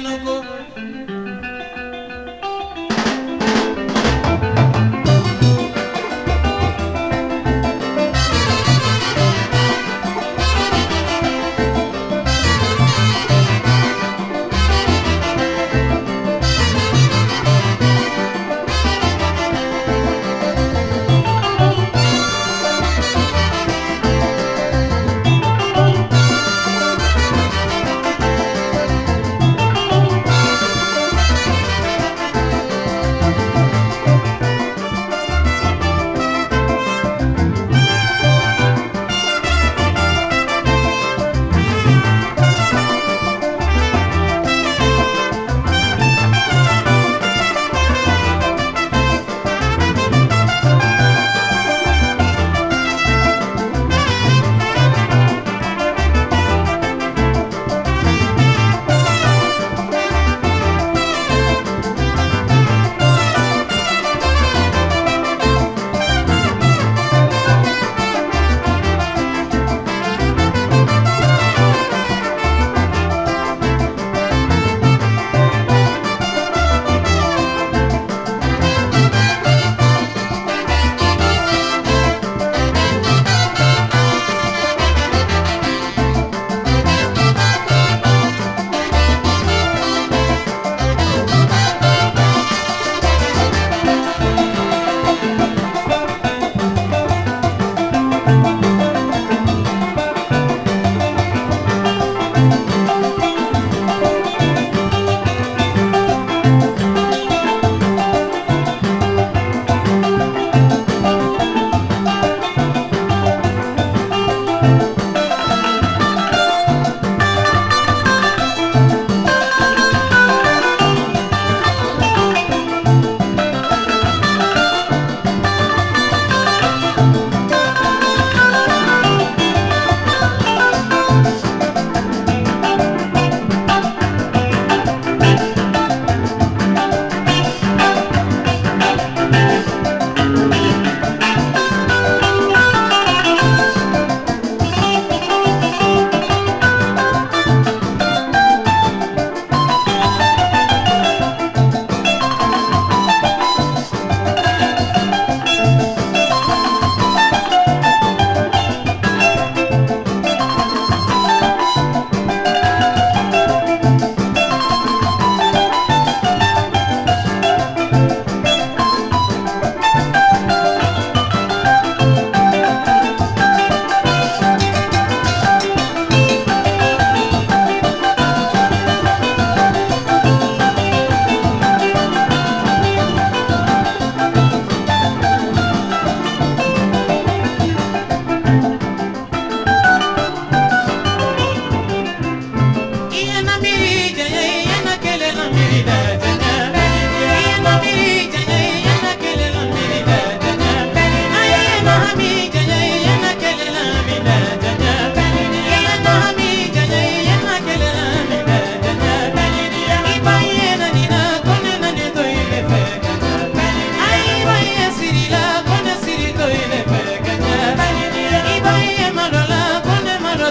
Jenoko.